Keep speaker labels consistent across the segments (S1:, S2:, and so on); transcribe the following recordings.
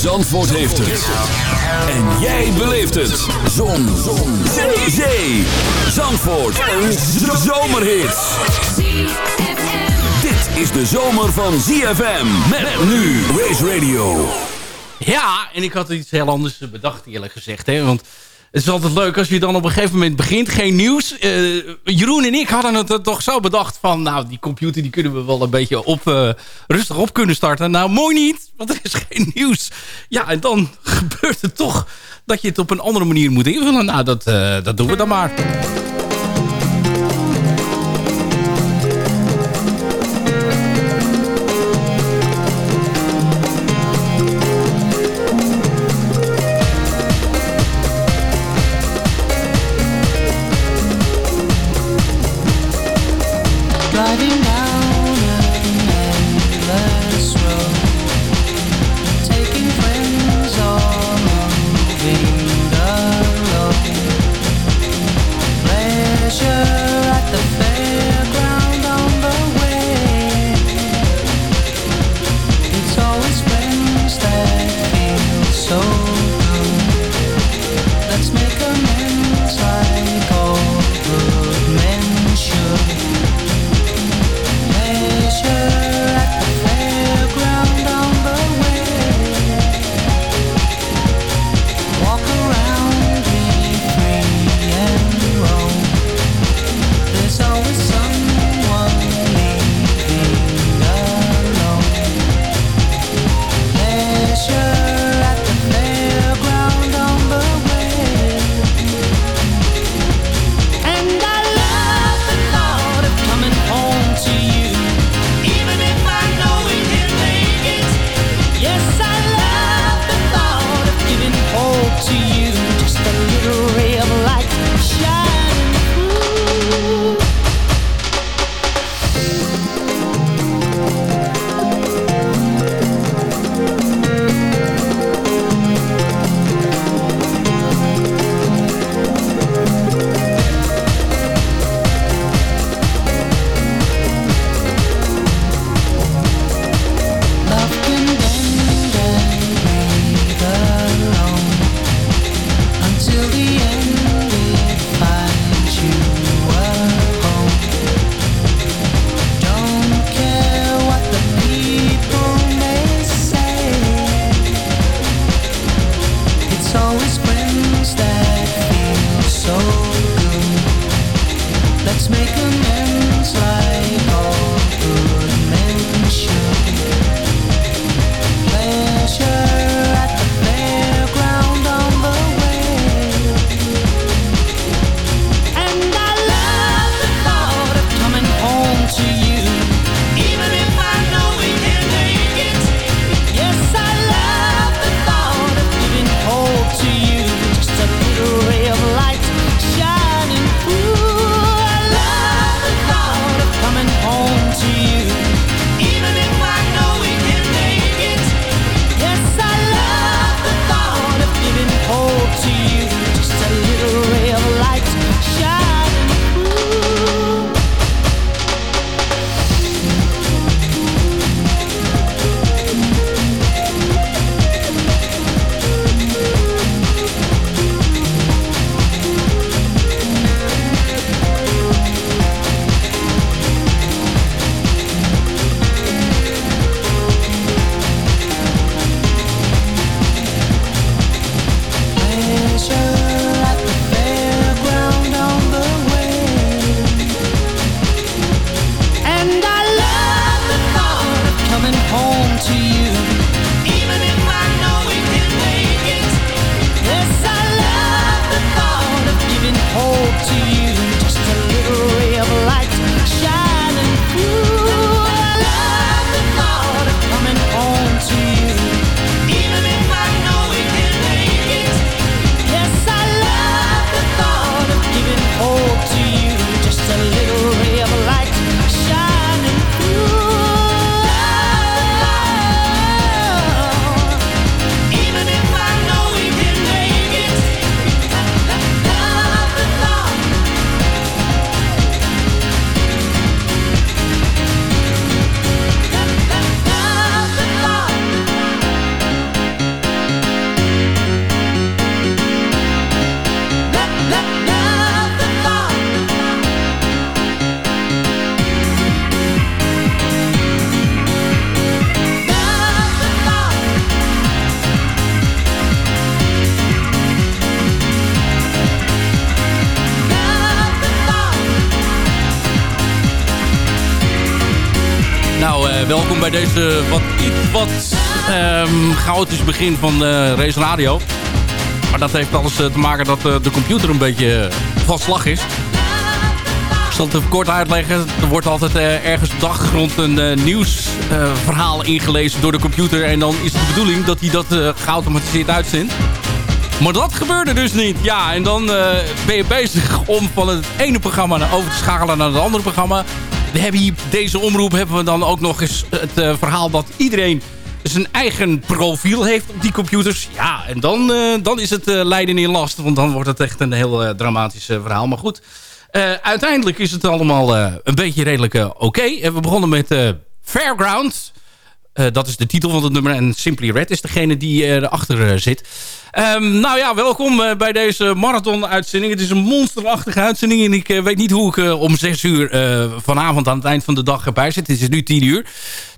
S1: Zandvoort heeft het. En jij beleeft het. Zon. Zon. Zee. Zandvoort. Een zomerhit. Dit is de zomer van ZFM. Met nu Race Radio.
S2: Ja, en ik had iets heel anders bedacht eerlijk gezegd. Hè? Want het is altijd leuk als je dan op een gegeven moment begint. Geen nieuws. Uh, Jeroen en ik hadden het toch zo bedacht van... nou, die computer die kunnen we wel een beetje op, uh, rustig op kunnen starten. Nou, mooi niet, want er is geen nieuws. Ja, en dan gebeurt het toch dat je het op een andere manier moet invullen. Nou, dat, uh, dat doen we dan maar.
S3: Bij deze wat iets wat um, chaotisch begin van uh, Race Radio. Maar dat heeft alles te maken dat uh, de computer een beetje van slag is. Ik zal het even kort uitleggen. Er wordt altijd ergens op de achtergrond een nieuwsverhaal ingelezen door de computer. En dan is het de bedoeling dat hij dat geautomatiseerd uitzendt. Maar dat gebeurde dus niet. Ja, en dan ben je bezig om van het ene programma over te schakelen naar het andere programma. We hebben hier, deze omroep hebben we dan ook nog eens het uh, verhaal dat iedereen zijn eigen profiel heeft op die computers. Ja, en dan, uh, dan is het uh, lijden in last. Want dan wordt het echt een heel dramatisch verhaal. Maar goed, uiteindelijk is het allemaal een beetje redelijk oké. We begonnen met Fairground. Dat is de titel van het nummer. En Simply Red is degene die erachter zit. Um, nou ja, welkom uh, bij deze marathon-uitzending. Het is een monsterachtige uitzending. En ik weet niet hoe ik om 6 uur vanavond aan het eind van de dag erbij zit. Het is nu 10 uur.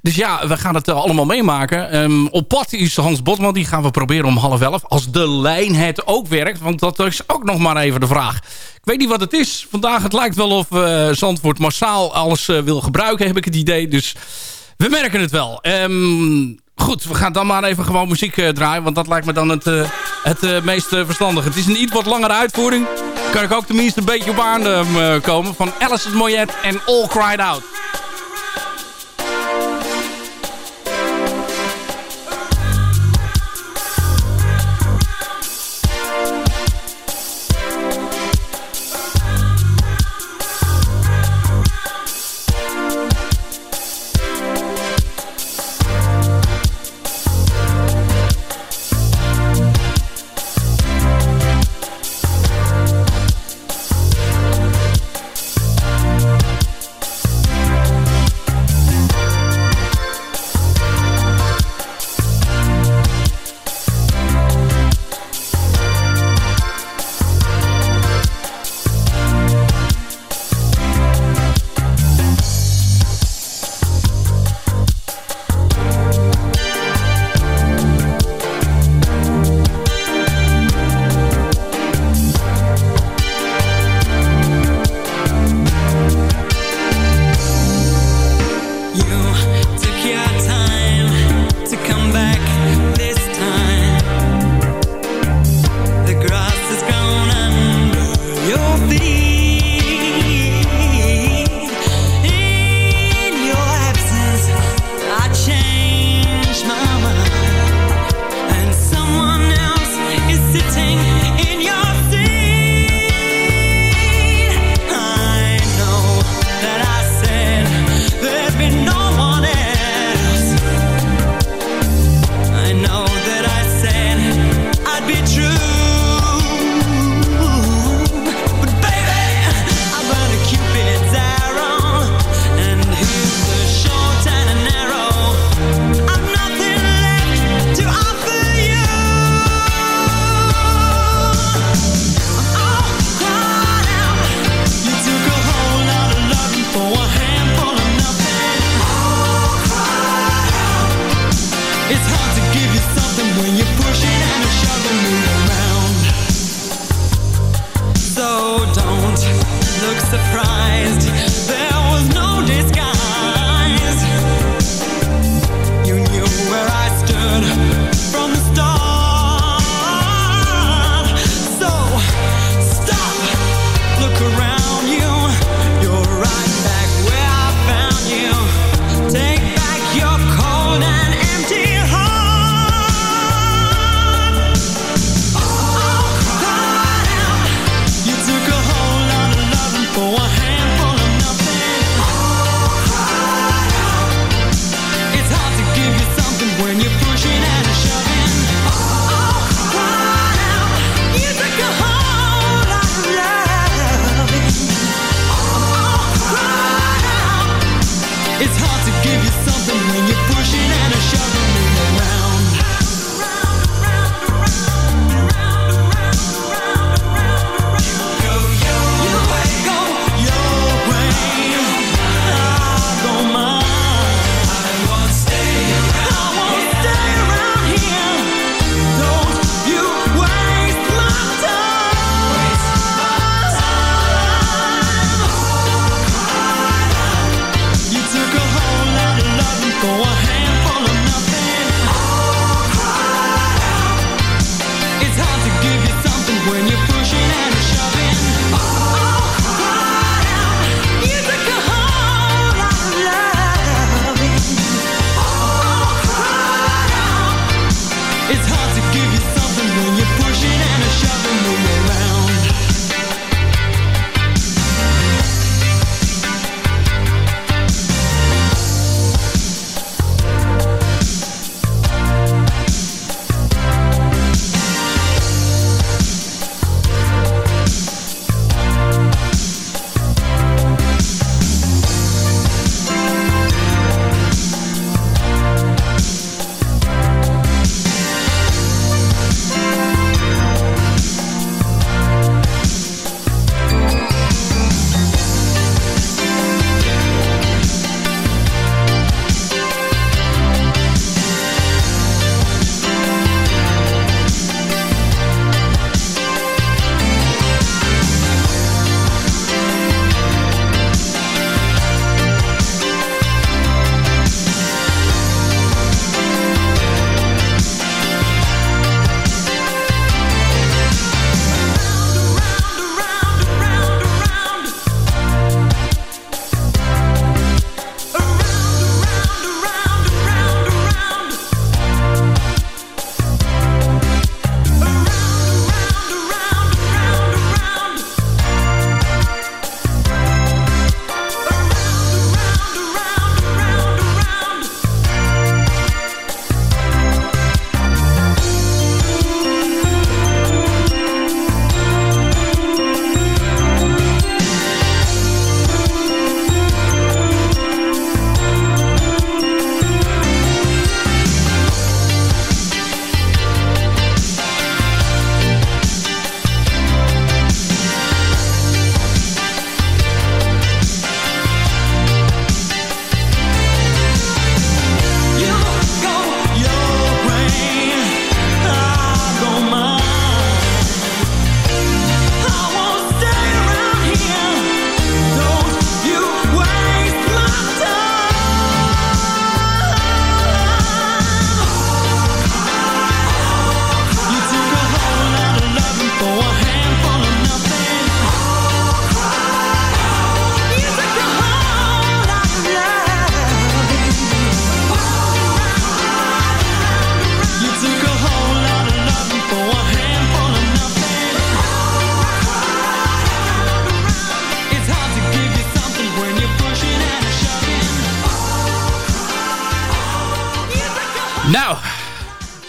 S3: Dus ja, we gaan het allemaal meemaken. Um, op pad is Hans Botman. Die gaan we proberen om half elf. Als de lijn het ook werkt. Want dat is ook nog maar even de vraag. Ik weet niet wat het is. Vandaag het lijkt wel of Zandvoort massaal alles wil gebruiken. Heb ik het idee. Dus we merken het wel. Um, Goed, we gaan dan maar even gewoon muziek uh, draaien. Want dat lijkt me dan het, uh, het uh, meest verstandig. Het is een iets wat langere uitvoering. Kan ik ook tenminste een beetje op aan komen. Van Alice Moyet en All Cried Out.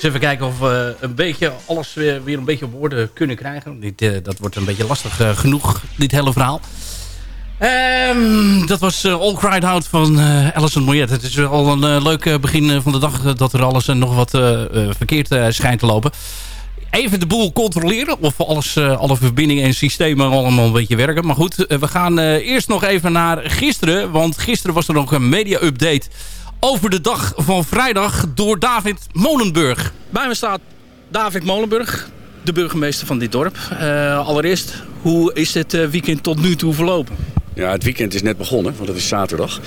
S2: Even kijken of we een beetje alles weer, weer een beetje op orde kunnen krijgen. Dit, uh, dat wordt een beetje lastig uh, genoeg, dit hele verhaal. Um, dat was uh, All Cried Out van Alison Moyet. Het is al een leuk begin van de dag dat er alles nog wat verkeerd schijnt te lopen. Even de boel controleren of alles, alle verbindingen en systemen allemaal een beetje werken. Maar goed, we gaan eerst nog even naar gisteren. Want gisteren was er nog een media-update over de dag van vrijdag door David Molenburg. Bij me staat David Molenburg, de burgemeester van dit dorp. Uh, allereerst, hoe is het uh, weekend tot nu toe verlopen?
S4: Ja, het weekend is net begonnen, want het is zaterdag.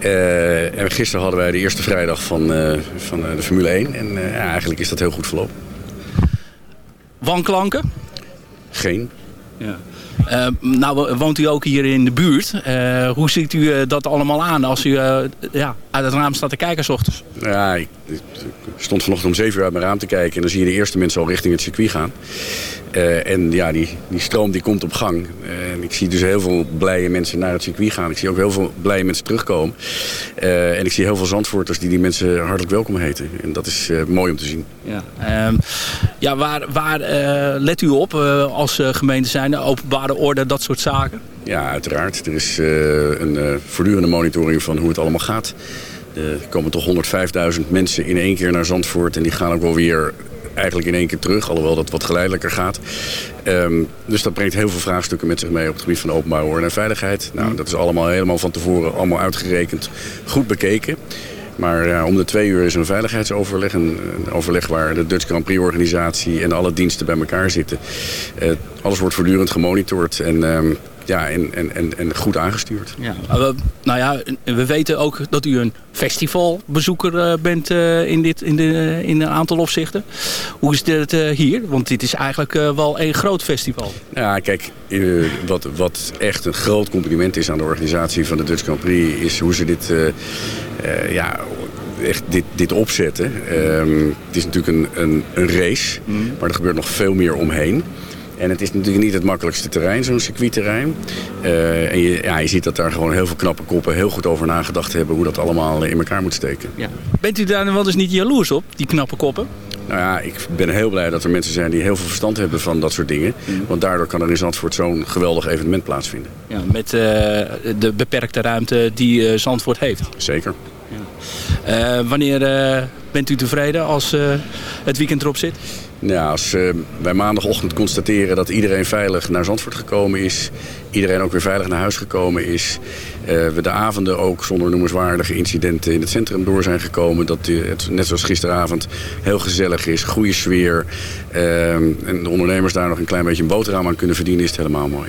S4: Uh, en gisteren hadden wij de eerste vrijdag van, van de Formule 1. En ja, eigenlijk is dat heel goed verlopen.
S2: Wanklanken?
S4: Geen.
S2: Ja. Uh, nou woont u ook hier in de buurt. Uh, hoe ziet u uh, dat allemaal aan als u ja, uit het raam staat te kijken s ochtends?
S4: Ja, ik, ik, stond vanochtend om 7 uur uit mijn raam te kijken... en dan zie je de eerste mensen al richting het circuit gaan. en ja, die, die stroom die komt op gang. en ik zie dus heel veel blije mensen naar het circuit gaan. Ik zie ook heel veel blije mensen terugkomen. en ik zie heel veel zandvoorters die die mensen hartelijk welkom heten. En dat is mooi om te zien.
S2: Ja, um, ja waar, waar let u op als gemeente zijn? Openbare orde, dat soort zaken?
S4: Ja, uiteraard. Er is uh, een uh, voortdurende monitoring van hoe het allemaal gaat. Er komen toch 105.000 mensen in één keer naar Zandvoort. En die gaan ook wel weer eigenlijk in één keer terug. Alhoewel dat wat geleidelijker gaat. Um, dus dat brengt heel veel vraagstukken met zich mee op het gebied van openbare orde en veiligheid. Nou, mm. dat is allemaal helemaal van tevoren allemaal uitgerekend. Goed bekeken. Maar ja, om de twee uur is een veiligheidsoverleg. Een, overleg waar de Dutch Grand Prix organisatie en alle diensten bij elkaar zitten. Uh, alles wordt voortdurend gemonitord. En um, ja, en, en, en, en goed aangestuurd.
S2: Ja, we, nou ja, we weten ook dat u een festivalbezoeker uh, bent uh, in, dit, in, de, in een aantal opzichten. Hoe is dit hier? Want dit is eigenlijk wel een groot festival.
S4: Ja, kijk, wat, wat echt een groot compliment is aan de organisatie van de Dutch Grand Prix... is hoe ze dit ja, echt dit, dit opzetten. Um, het is natuurlijk een, een, een race, mm. maar er gebeurt nog veel meer omheen. En het is natuurlijk niet het makkelijkste terrein, zo'n circuitterrein. Uh, en je, ja, je ziet dat daar gewoon heel veel knappe koppen heel goed over nagedacht hebben... hoe dat allemaal in elkaar moet steken. Ja.
S2: Bent u daar wel eens niet jaloers op, die knappe koppen?
S4: Nou ja, ik ben heel blij dat er mensen zijn die heel veel verstand hebben van dat soort dingen. Mm. Want daardoor kan er in Zandvoort zo'n geweldig evenement plaatsvinden.
S2: Ja, met uh, de beperkte ruimte die uh, Zandvoort heeft.
S4: Zeker.
S2: Ja. Wanneer bent u tevreden als het weekend erop zit?
S4: Ja, als uh, wij maandagochtend constateren dat iedereen veilig naar Zandvoort gekomen is... iedereen ook weer veilig naar huis gekomen is... Uh, we de avonden ook zonder noemenswaardige incidenten in het centrum door zijn gekomen... dat het net zoals gisteravond heel gezellig is, goede sfeer... Uh, en de ondernemers daar nog een klein beetje een boterham aan kunnen verdienen... is het helemaal mooi.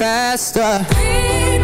S5: faster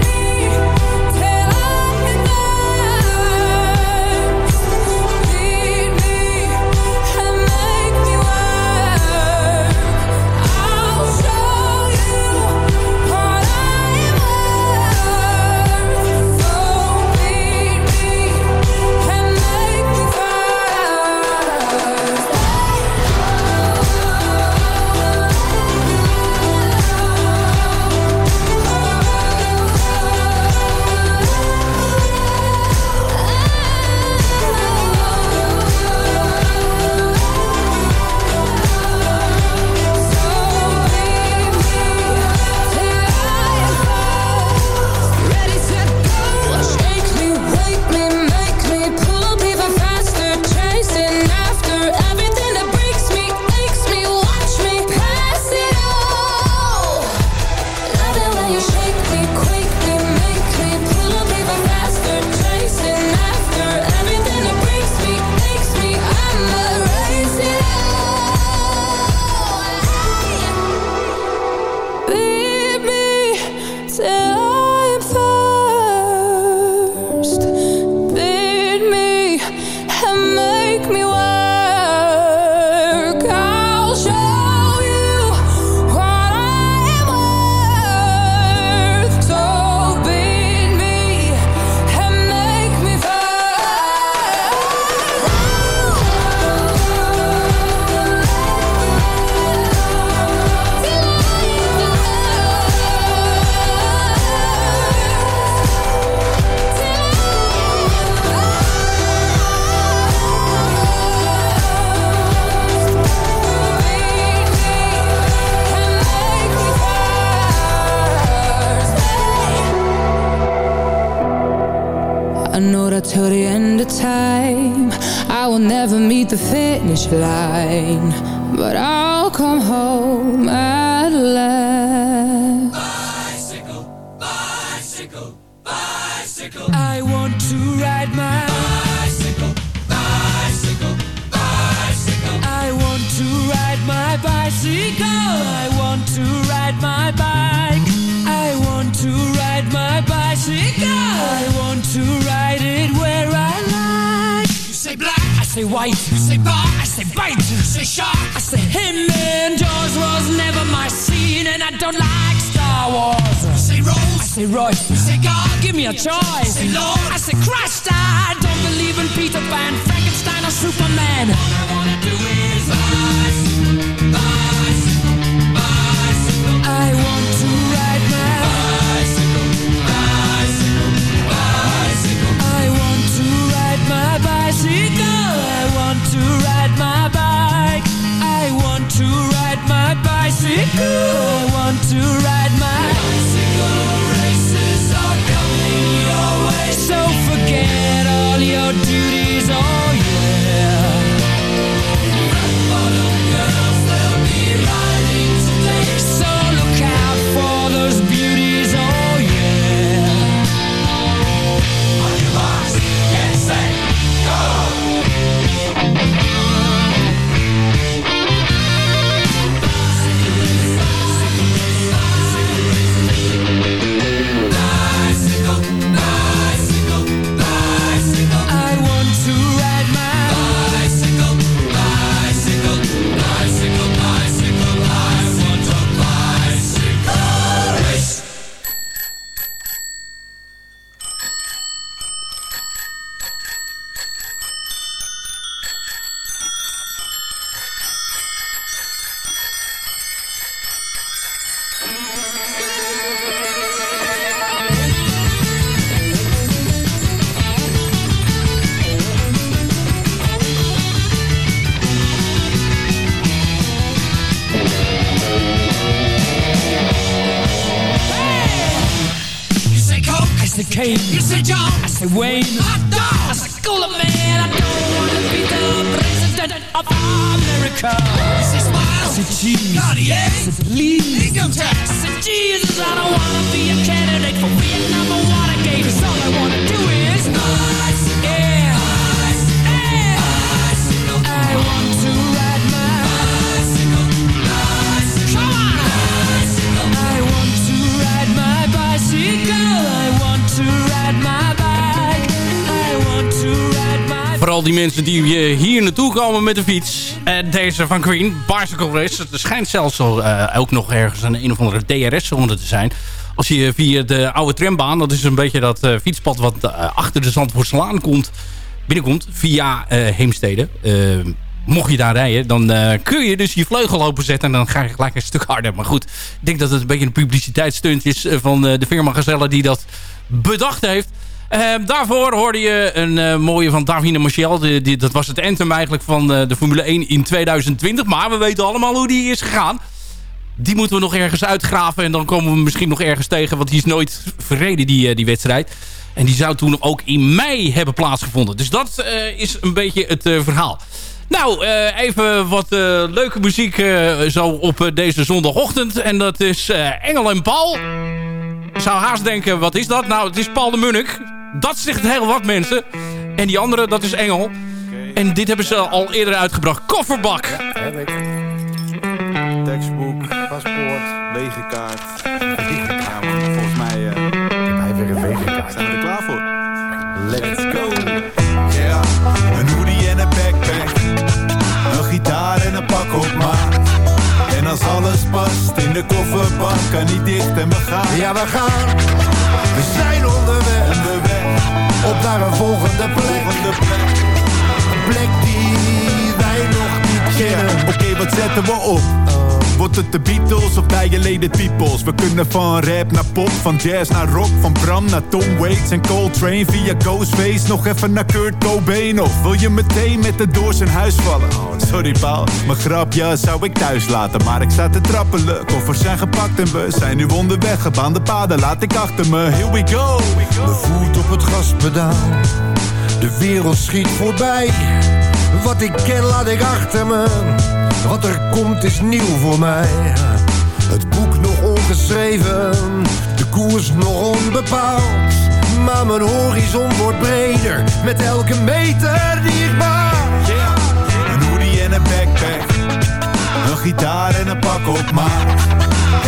S5: fly. Say
S6: white
S5: you say bar,
S6: I say bite
S5: you say shark,
S6: I say him and Jaws was never my scene And I don't like Star Wars.
S5: You say
S6: I say Royce
S5: you say God,
S6: Give me a choice.
S5: Say Lord.
S6: I say Christ I don't believe in Peter Pan Frankenstein or Superman. All I wanna do is bicycle, to ride my bike. I want to ride my bicycle. I want to ride my bicycle. Races are coming your way. So forget all your duties, oh I
S5: say
S6: Kane,
S5: you say John,
S6: I say Wayne,
S5: hot
S6: I
S5: dog,
S6: say Cooler Man. I don't wanna be the president of America.
S5: you say
S6: I
S5: smile,
S6: say cheese,
S5: Cartier,
S6: I say please.
S5: income
S6: I
S5: tax,
S6: said, Jesus, I don't wanna be a candidate for Vietnam. Or Watergate. 'cause all I wanna do is bicycle,
S2: Vooral die mensen die eh, hier naartoe komen met de fiets. Eh, deze van Queen, Bicycle Race. Er schijnt zelfs al, eh, ook nog ergens een een of andere DRS-zone te zijn. Als je via de oude trambaan, dat is een beetje dat eh, fietspad wat achter de Zandvoortslaan komt, binnenkomt via Heemstede. Mocht je daar rijden, dan kun je dus je vleugel openzetten en dan ga je gelijk een stuk harder. Maar goed, ik denk dat het een beetje een publiciteitsstunt is van de firma Gazelle die dat bedacht heeft. Eh, daarvoor hoorde je een eh, mooie van Davine Marchel. Die, dat was het anthem eigenlijk van eh, de Formule 1 in 2020. Maar we weten allemaal hoe die is gegaan. Die moeten we nog ergens uitgraven. En dan komen we misschien nog ergens tegen. Want die is nooit verreden, die, eh, die wedstrijd. En die zou toen ook in mei hebben plaatsgevonden. Dus dat is een beetje het verhaal. Nou, even wat leuke muziek zo op deze zondagochtend. En dat is Engel en Paul. Zou haast denken, wat is dat? Nou, het is Paul de Munnik. Dat zegt heel wat mensen. En die andere, dat is Engel. En dit hebben ze al eerder uitgebracht. Kofferbak.
S7: Heb ik. Tekstboek, paspoort, wegenkaart. Ja, man, volgens mij eh,
S8: Hij weer een wegenkaart.
S7: zijn we er klaar voor.
S8: Let's go.
S7: Ja, een hoodie en een backpack. Een gitaar en een pak op maat. En als alles past in de kofferbak, kan niet dicht en we gaan.
S8: Ja, we gaan. Naar een volgende plek.
S7: volgende plek.
S8: Een plek die wij nog niet kennen.
S7: Oké, wat zetten we op? Wordt het de Beatles of Dilated Peoples? We kunnen van rap naar pop, van jazz naar rock Van Bram naar Tom Waits en Coltrane Via Ghostface nog even naar Kurt Cobain Of wil je meteen met de door zijn huis vallen? Oh, sorry Paul, mijn grapje zou ik thuis laten Maar ik sta te trappelen, koffers zijn gepakt en we zijn nu onderweg Gebaande paden laat ik achter me, here we go
S8: Mijn voet op het gaspedaal. De wereld schiet voorbij. Wat ik ken laat ik achter me. Wat er komt is nieuw voor mij. Het boek nog ongeschreven. De koers nog onbepaald. Maar mijn horizon wordt breder. Met elke meter die ik maak.
S7: Een hoodie en een backpack Een gitaar en een pak op maat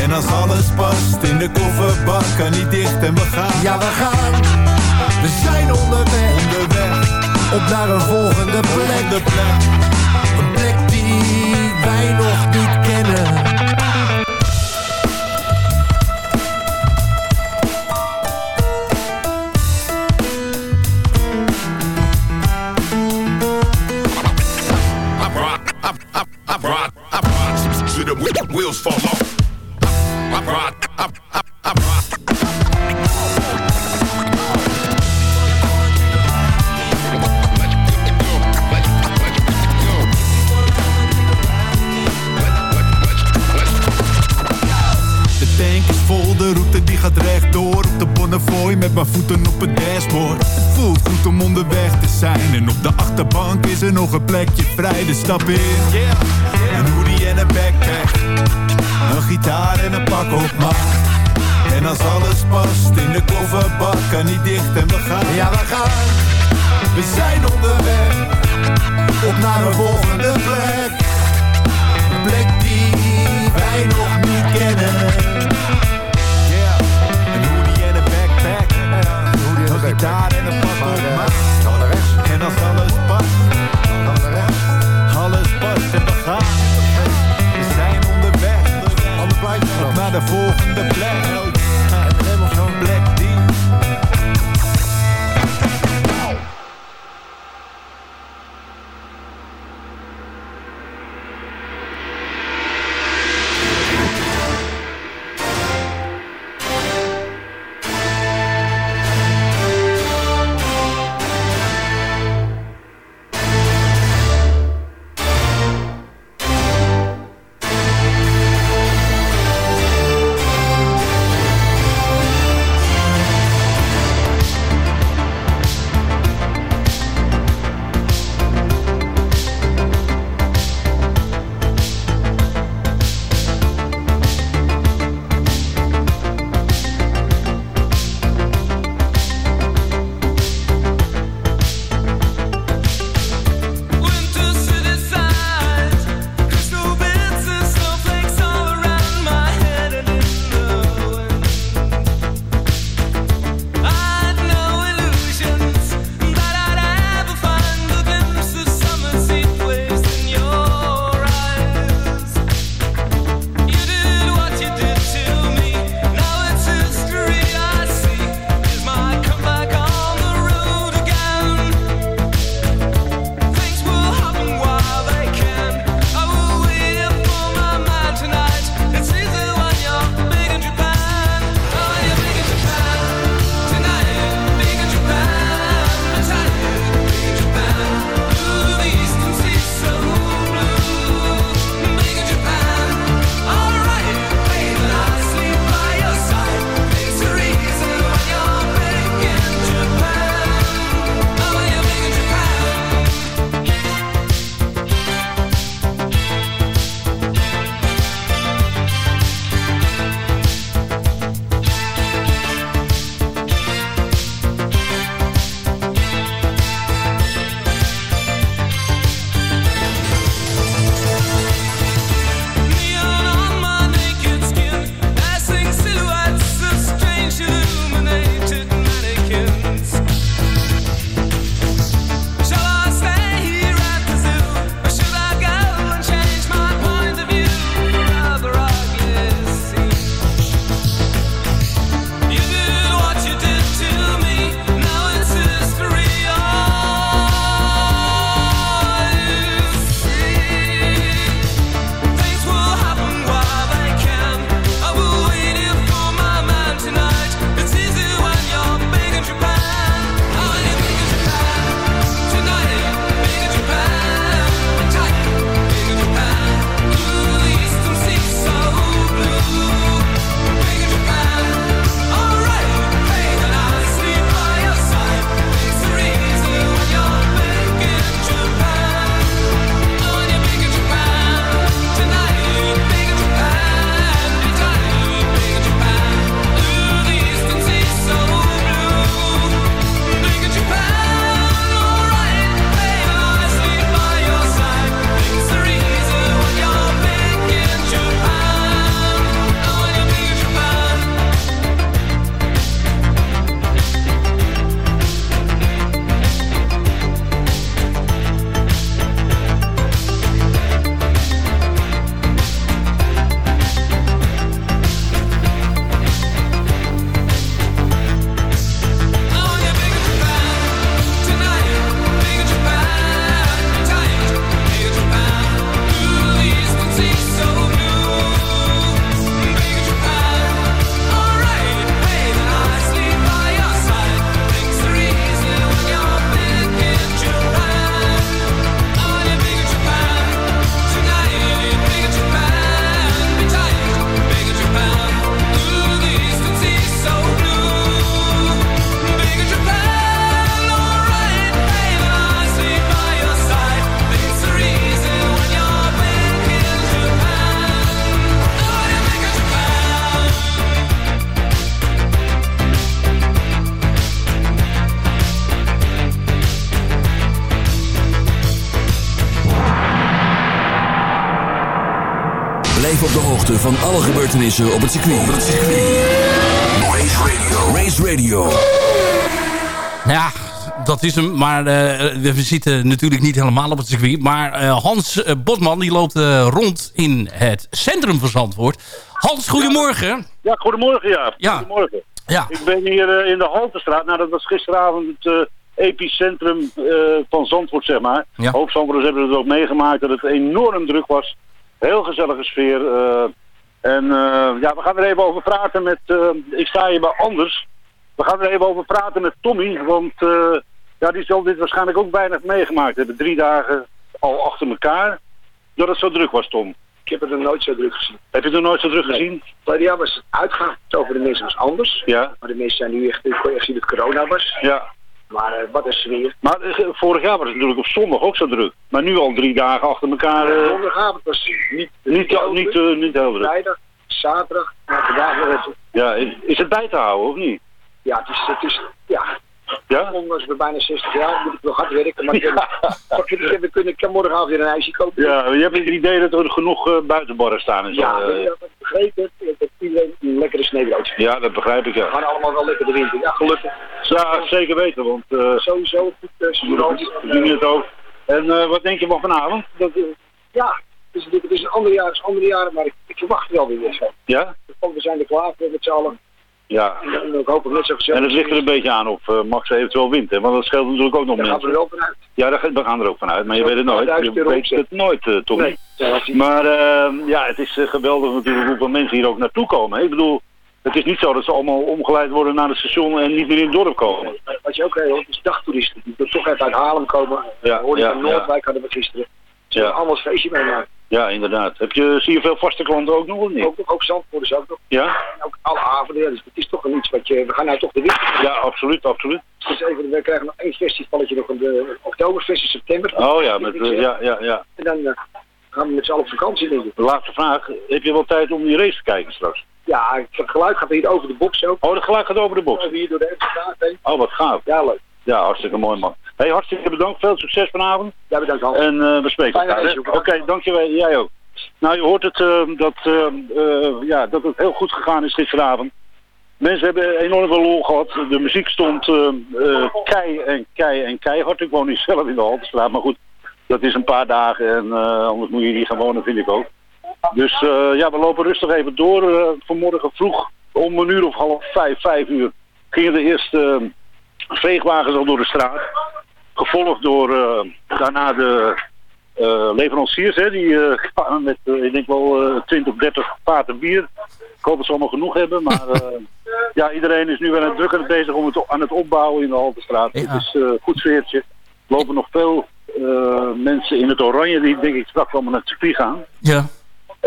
S7: En als alles past in de kofferbak Kan niet dicht en we gaan
S8: Ja, we gaan. We zijn onderweg.
S7: Onderweg,
S8: Op naar een volgende plek.
S7: de plek
S8: wij nog niet kennen.
S7: De route die gaat rechtdoor. Op de Bonnefoy met mijn voeten op het dashboard. Voelt goed om onderweg te zijn. En op de achterbank is er nog een plekje vrij. De stap in. Een hoodie en een backpack. Een gitaar en een pak op maat En als alles past in de kofferbak Kan niet dicht en we gaan.
S8: Ja, we gaan.
S7: We zijn onderweg. Op naar een volgende plek. Een plek die wij nog niet kennen Een gitaar en een pak op maat
S8: Gaan we naar rechts?
S7: En als alles past,
S8: Gaan we naar rechts?
S7: alles past en we gaan We zijn onderweg
S8: plaatje
S7: Op naar de volgende plek
S8: M&M of zo?
S7: Een plek die
S1: op het circuit. Race Radio. Race Radio.
S2: Ja, dat is hem. Maar eh, we zitten natuurlijk niet helemaal op het circuit. Maar eh, Hans eh, Botman die loopt eh, rond in het centrum van Zandvoort. Hans, goedemorgen.
S9: Ja, goedemorgen, ja.
S2: Ja.
S9: Goedemorgen.
S2: Ja.
S9: Ik ben hier eh, in de Haltestraat. Nou, dat was gisteravond het eh, epicentrum eh, van Zandvoort, zeg maar.
S2: Ja.
S9: Hoop Zandvoorters hebben het ook meegemaakt dat het enorm druk was. Heel gezellige sfeer. En eh, ja, we gaan er even over praten met... eh, ik sta hier bij Anders. We gaan er even over praten met Tommy, want eh, ja, die zal dit waarschijnlijk ook weinig meegemaakt hebben. Drie dagen al achter elkaar, dat het zo druk was, Tom.
S10: Ik heb het er nooit zo druk gezien.
S9: Heb je het er nooit zo druk gezien?
S10: Vorig jaar was het uitgaan over de mensen was anders.
S9: Ja,
S10: Maar de mensen zijn nu echt, ik zien dat het corona was.
S9: ja.
S10: Maar eh, wat een sfeer.
S9: Maar eh, vorig jaar was het natuurlijk op zondag ook zo druk. Maar nu al drie dagen achter elkaar. eh,
S10: Donderdagavond was niet,
S9: niet,
S10: heel
S9: niet, niet heel druk.
S10: Vrijdag, zaterdag, maar vandaag weer het.
S9: Ja, is, is het bij te houden of niet?
S10: Ja, het is, het is, ja.
S9: Ja?
S10: Ondanks ik ben bijna 60 jaar, moet ik wel hard werken. Maar ik, het, we kunnen, ik kan morgenavond weer een ijsje kopen.
S9: Ja, je hebt het idee dat er genoeg eh, buitenbarren staan en zo.
S10: Ja,
S9: eh.
S10: ik heb begrepen dat iedereen een lekkere sneeuwbroodje vindt.
S9: ja, dat begrijp ik
S10: We
S9: ja.
S10: gaan allemaal wel lekker de winter. Ja, gelukkig.
S9: Ja, zeker weten, want eh
S10: Sowieso goed uh,
S9: we doen het ook. En wat denk je van vanavond? Dat,
S10: Ja, het is, het is een ander jaar, het is een ander jaar, maar ik, ik verwacht wel weer zo.
S9: ja?
S10: Want we zijn er klaar voor met z'n allen.
S9: Ja.
S10: En dan hoop ik net zo gezellig.
S9: En het ligt er een beetje aan of eh, Max eventueel wint, hè? want dat scheelt natuurlijk ook nog
S10: Daar gaan we
S9: mensen.
S10: er wel vanuit.
S9: Ja, daar, we gaan er ook vanuit, maar je weet het nooit. Je weet het nooit, eh Tommy.
S10: Nee, ja,
S9: Maar eh, ja, het is eh, geweldig natuurlijk hoeveel mensen hier ook naartoe komen. hè. Ik bedoel, het is niet zo dat ze allemaal omgeleid worden naar het station en niet meer in het dorp komen.
S10: Wat je ook heel hoort, is dagtoeristen. Die toch even uit Haarlem komen.
S9: Ja,
S10: hoorde
S9: ja,
S10: van Noordwijk hadden we gisteren. Ze
S9: Ja.
S10: gaan allemaal een feestje meemaken.
S9: Ja, inderdaad. Heb je, zie je veel vaste klanten ook nog of niet?
S10: Ook, ook Zandvoort is ook nog.
S9: Ja?
S10: En ook alle avonden. Ja, dus het is toch wel iets wat je... We gaan nou toch de winter.
S9: Ja, absoluut, absoluut.
S10: Dus even, we krijgen nog één festivalletje nog in de Oktoberfest in september.
S9: Oh ja, met, eh, ja, ja, ja.
S10: En dan eh, gaan we met z'n allen op vakantie, denk ik.
S9: De laatste vraag. Heb je wel tijd om die race te kijken straks?
S10: Ja, het geluid gaat hier over de box ook.
S9: Oh, de geluid gaat over de box.
S10: Over hier door de heen.
S9: Oh, wat gaaf.
S10: Ja, leuk.
S9: Ja, hartstikke mooi man. hey, hartstikke bedankt. Veel succes vanavond.
S10: Ja, bedankt Hans.
S9: En eh, we spreken elkaar. Oké, dankjewel. Jij ook. Nou, je hoort het eh, dat, eh, eh, ja, dat het heel goed gegaan is gisteravond. Mensen hebben enorm veel lol gehad. De muziek stond eh, eh, kei en kei en keihard. Ik woon niet zelf in de Haltestraat, maar goed. Dat is een paar dagen en anders moet je hier gaan wonen, vind ik ook. Dus ja, we lopen rustig even door. Vanmorgen vroeg, om een uur of half vijf, vijf uur, gingen de eerste veegwagens al door de straat. Gevolgd door eh, daarna de eh, leveranciers, hè, die eh, met, ik denk wel, eh 20, 30 vaten bier. Ik hoop dat ze allemaal genoeg hebben, maar ja, iedereen is nu weer aan het druk aan het bezig om het aan het opbouwen in de Haltestraat.
S2: Ja.
S9: Het is een goed sfeertje. Er lopen nog veel mensen in het oranje die denk ik straks allemaal naar het circuit gaan.
S2: Ja.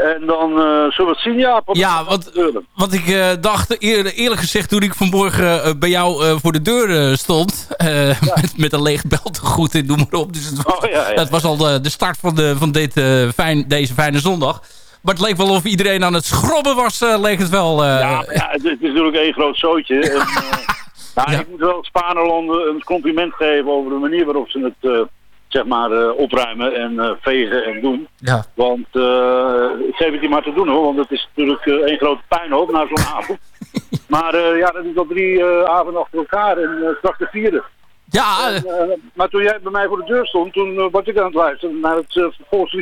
S9: En dan eh, zullen we het zien, ja.
S2: Ja, wat, wat ik eh, dacht, eer- eerlijk gezegd, toen ik vanmorgen eh, bij jou voor de deur stond, met, met een leeg beltegoed en noem maar op. Dus het was,
S9: Oh, ja, ja.
S2: het was al de, de start van, de, van dit, fijn, deze fijne zondag. Maar het leek wel of iedereen aan het schrobben was, eh, leek het wel.
S9: Ja, ja het, is natuurlijk één groot zootje. En, nou,
S2: Ja.
S9: Ik moet wel Spanerlanden een compliment geven over de manier waarop ze het zeg maar, eh, opruimen en eh, vegen en doen.
S2: ja.
S9: Want eh, ik geef het hier maar te doen hoor, want het is natuurlijk één grote puinhoop na zo'n avond. Maar ja, dat is al drie avonden achter elkaar en straks de vierde.
S2: Ja,
S9: En, maar toen jij bij mij voor de deur stond, toen was ik aan het luisteren naar het uh,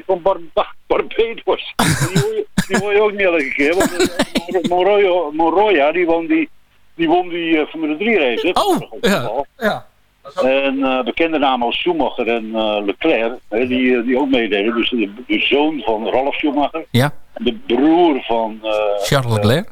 S9: van Bar Bar Barbados. die, hoor je, die hoor je ook niet elke keer. Want uh, Monroya, Monroya, die won die, die, won die Formule 3 race. hè,
S2: Oh, ja. ja.
S9: En eh, bekende namen als Schumacher en eh, Leclerc, hè, die, eh, die ook meededen. Dus de, de zoon van Ralf Schumacher,
S2: Ja,
S9: de broer van
S2: Charles Leclerc.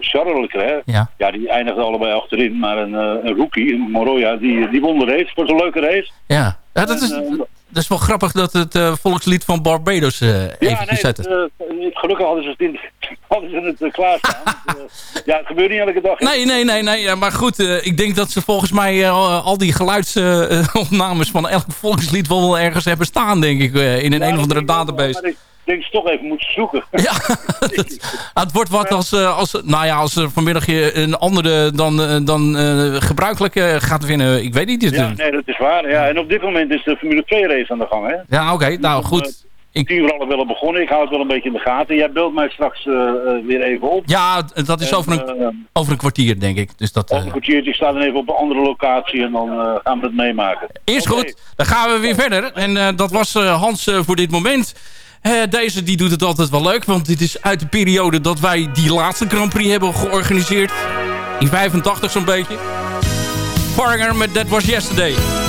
S9: Charles Leclerc.
S2: Ja.
S9: Ja, die eindigden allebei achterin. Maar een, eh, een rookie, een Monroya, die, die won de race. Was een leuke race.
S2: Ja, ja dat, is,
S9: En, eh,
S2: dat is wel grappig dat het eh, volkslied van Barbados
S9: Ja,
S2: eventjes
S9: nee,
S2: zetten.
S9: gelukkig hadden ze het, in, hadden ze het klaarstaan. Ja, het gebeurt niet elke dag. hè.
S2: Nee, nee, nee, nee. Ja, maar goed, ik denk dat ze volgens mij al die geluidsopnames van elk volkslied wel ergens hebben staan, denk ik, in een
S9: Ja,
S2: een of andere database.
S9: Ik denk ze toch even moeten zoeken.
S2: Ja, het, het wordt wat als, eh, als, nou ja, als er vanmiddag je een andere dan, eh, dan eh, gebruikelijk eh, gaat winnen. Ik weet niet.
S9: Ja, nee, dat is waar. Ja, en op dit moment is de Formule 2 race aan de gang. Hè?
S2: Ja, oké. nou,
S9: eh,
S2: goed.
S6: ik...
S9: tien voor half wel begonnen. Ik hou het wel een beetje in de gaten. Jij belt mij straks uh, weer even op.
S6: Ja, dat is en, over, een, uh, over een kwartier, denk ik. Dus dat,
S9: over een kwartiertje. Ik sta dan even op een andere locatie en dan gaan we het meemaken.
S6: Eerst okay. goed, dan gaan we weer verder. En dat was Hans voor dit moment. Deze die doet het altijd wel leuk, want dit is uit de periode dat wij die laatste Grand Prix hebben georganiseerd. In 85 zo'n beetje. Foreigner met That Was Yesterday.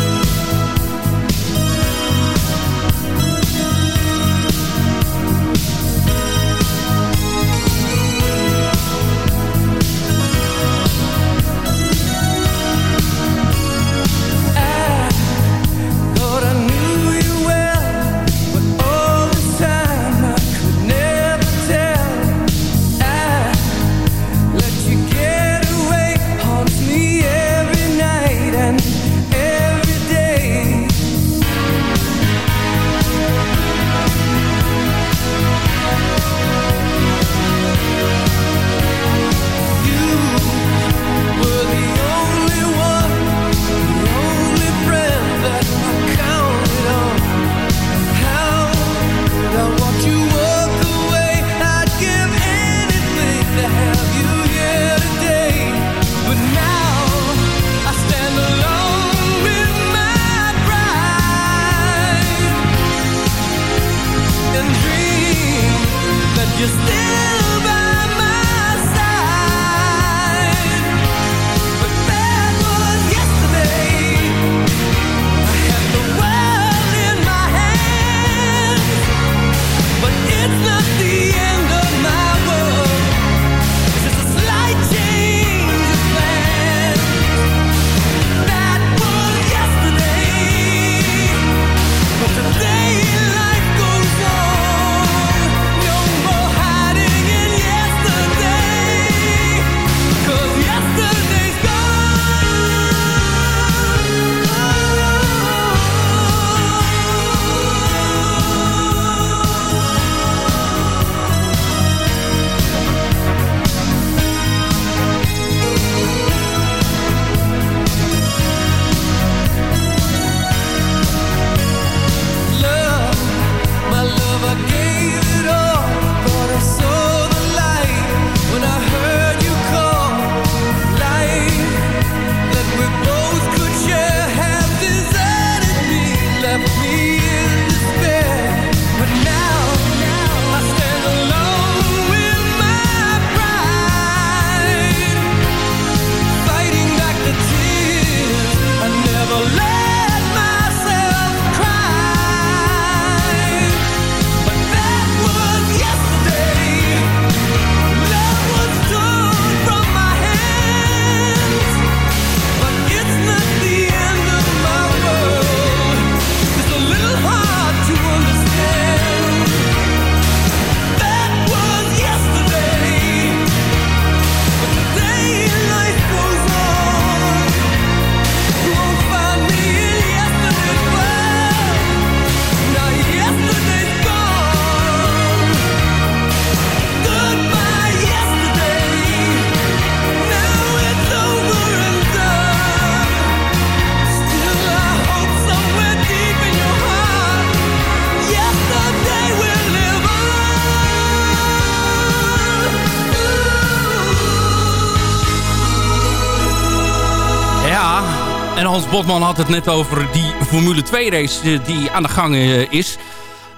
S6: Botman had het net over die Formule 2 race eh, die aan de gang eh, is.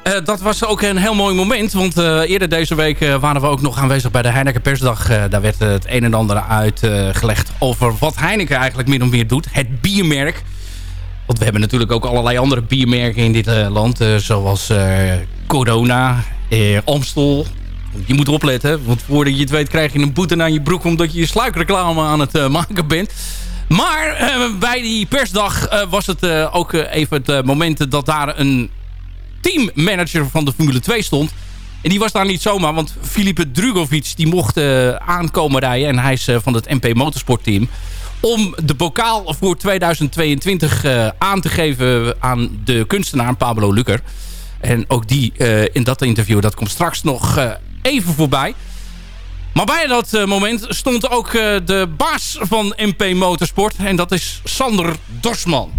S6: Uh, dat was ook een heel mooi moment. Want eerder deze week waren we ook nog aanwezig bij de Heineken Persdag. daar werd het een en ander uitgelegd over wat Heineken eigenlijk min of meer doet. Het biermerk. Want we hebben natuurlijk ook allerlei andere biermerken in dit land. zoals Corona, Amstel. Je moet opletten. Want voordat je het weet krijg je een boete naar je broek... omdat je je sluikreclame aan het maken bent. Maar uh, bij die persdag uh, was het uh, ook even het moment dat daar een teammanager van de Formule 2 stond. En die was daar niet zomaar, want Filipe Drugovic die mocht aankomen rijden. En hij is van het MP Motorsport team. Om de bokaal voor 2022 aan te geven aan de kunstenaar Pablo Lucker. En ook die in dat interview, dat komt straks nog even voorbij. Maar bij dat uh, moment stond ook uh, de baas van MP Motorsport. En dat is Sander Dorsman.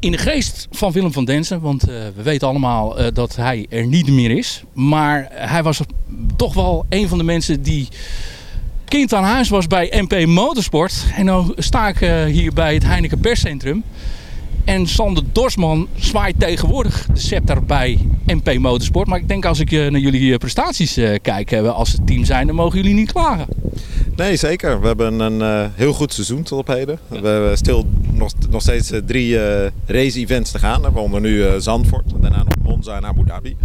S2: in de geest van Willem van Densen. Want eh, we weten allemaal eh, dat hij er niet meer is. Maar hij was toch wel een van de mensen die kind aan huis was bij MP Motorsport. En nu sta ik eh, hier bij het Heineken Perscentrum. En Sander Dorsman zwaait tegenwoordig de scepter bij MP Motorsport. Maar ik denk als ik eh, naar jullie eh, prestaties eh, kijk als het team zijn, dan mogen jullie niet klagen.
S11: Nee, zeker. We hebben een heel goed seizoen tot op heden. We hebben stil nog, nog steeds drie race-events te gaan. We onder nu Zandvoort, en daarna nog Monza en Abu Dhabi.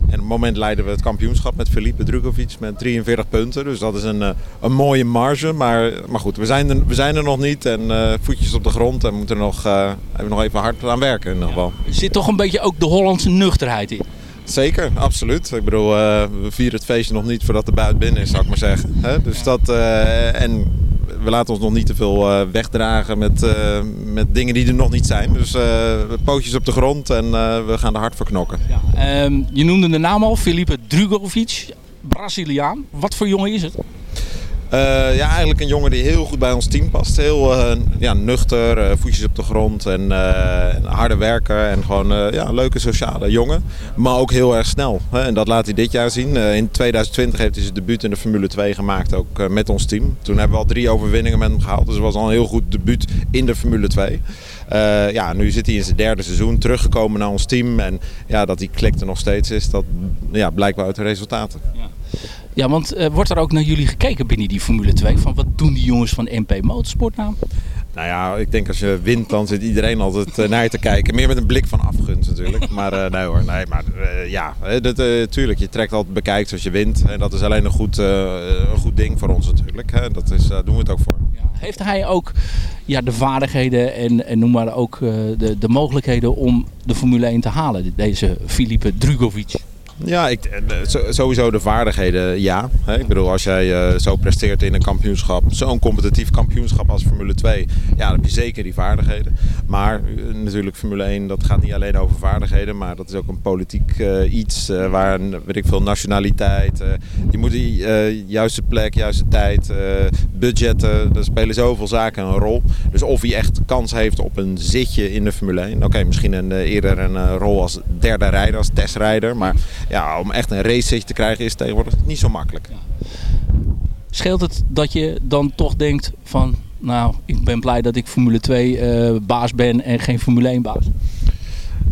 S11: En op het moment leiden we het kampioenschap met Felipe Drugovic met 43 punten. Dus dat is een, eh, een mooie marge. Maar, maar goed, we zijn, er, we zijn er nog niet. En eh, voetjes op de grond. En we moeten er nog, hebben nog even hard aan werken in ieder geval.
S2: Er zit toch een beetje ook de Hollandse nuchterheid in.
S11: Zeker, absoluut. Ik bedoel, eh, we vieren het feestje nog niet voordat de buit binnen is, zou ik maar zeggen. Dus dat, eh, en we laten ons nog niet te veel eh, wegdragen met, met dingen die er nog niet zijn. Dus pootjes op de grond en we gaan er hard voor knokken.
S2: Ehm, je noemde de naam al, Felipe Drugovic, Braziliaan. Wat voor jongen is het?
S11: Eh, ja, eigenlijk een jongen die heel goed bij ons team past. Heel eh, ja, nuchter, eh, voetjes op de grond en een harde werker. En gewoon eh, ja, een leuke sociale jongen. Maar ook heel erg snel. Hè? En dat laat hij dit jaar zien. In 2020 heeft hij zijn debuut in de Formule 2 gemaakt, ook met ons team. Toen hebben we al drie overwinningen met hem gehaald. Dus het was al een heel goed debuut in de Formule 2. Eh, ja, nu zit hij in zijn derde seizoen, teruggekomen naar ons team. En ja, dat die klik er nog steeds is, dat ja, blijkt wel uit de resultaten.
S2: Ja, want eh, wordt er ook naar jullie gekeken binnen die Formule 2? Van wat doen die jongens van MP Motorsport nou?
S11: Nou ja, ik denk als je wint, dan zit iedereen altijd eh, naar je te kijken. Meer met een blik van afgunst natuurlijk. Maar eh, nee hoor, nee, maar ja, dat, tuurlijk, je trekt altijd bekijkt als je wint. En dat is alleen een goed, een goed ding voor ons natuurlijk. Hè. Dat is, daar doen we het ook voor.
S2: Heeft hij ook ja, de vaardigheden en, en noem maar ook de, de mogelijkheden om de Formule 1 te halen? Deze Filipe Drugovic.
S11: Ja, ik, eh, sowieso de vaardigheden, ja. Ik bedoel, als jij eh, zo presteert in een kampioenschap, zo'n competitief kampioenschap als Formule 2, ja, dan heb je zeker die vaardigheden. Maar eh, natuurlijk, Formule 1, dat gaat niet alleen over vaardigheden, maar dat is ook een politiek iets waar, weet ik veel, nationaliteit. je moet die juiste plek, juiste tijd, budgetten, er spelen zoveel zaken een rol. Dus of hij echt kans heeft op een zitje in de Formule 1. Oké, misschien een, eerder een rol als derde rijder, als testrijder. Maar ja, om echt een racezitje te krijgen is tegenwoordig niet zo makkelijk.
S2: Scheelt het dat je dan toch denkt van... Nou, ik ben blij dat ik Formule 2 eh, baas ben en geen Formule 1 baas.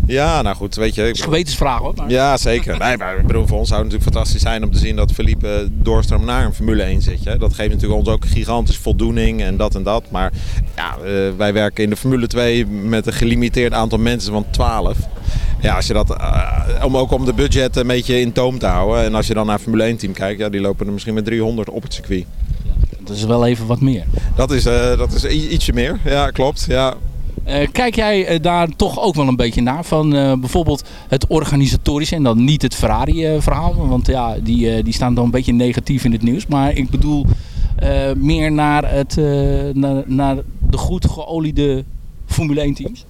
S11: Ja, nou goed, weet je. ik
S2: is een gewetensvraag hoor. Maar...
S11: Ja, zeker. Nee, maar ik bedoel, voor ons zou het natuurlijk fantastisch zijn om te zien dat Felipe doorstroomt naar een Formule 1 zit. hè. Dat geeft natuurlijk ons ook gigantisch voldoening en dat en dat. Maar ja, eh, wij werken in de Formule 2 met een gelimiteerd aantal mensen van 12. Ja, als je dat, eh, om ook om de budget een beetje in toom te houden. En als je dan naar Formule 1 team kijkt, ja, die lopen er misschien met 300 op het circuit.
S2: Dat is wel even wat meer.
S11: Dat is, eh, dat is ietsje meer, ja, klopt. Ja.
S2: Eh, kijk jij eh, daar toch ook wel een beetje naar? Van eh, bijvoorbeeld het organisatorische en dan niet het Ferrari-verhaal. want ja, die, die staan dan een beetje negatief in het nieuws. Maar ik bedoel meer naar, het, naar, naar de goed geoliede Formule 1 teams.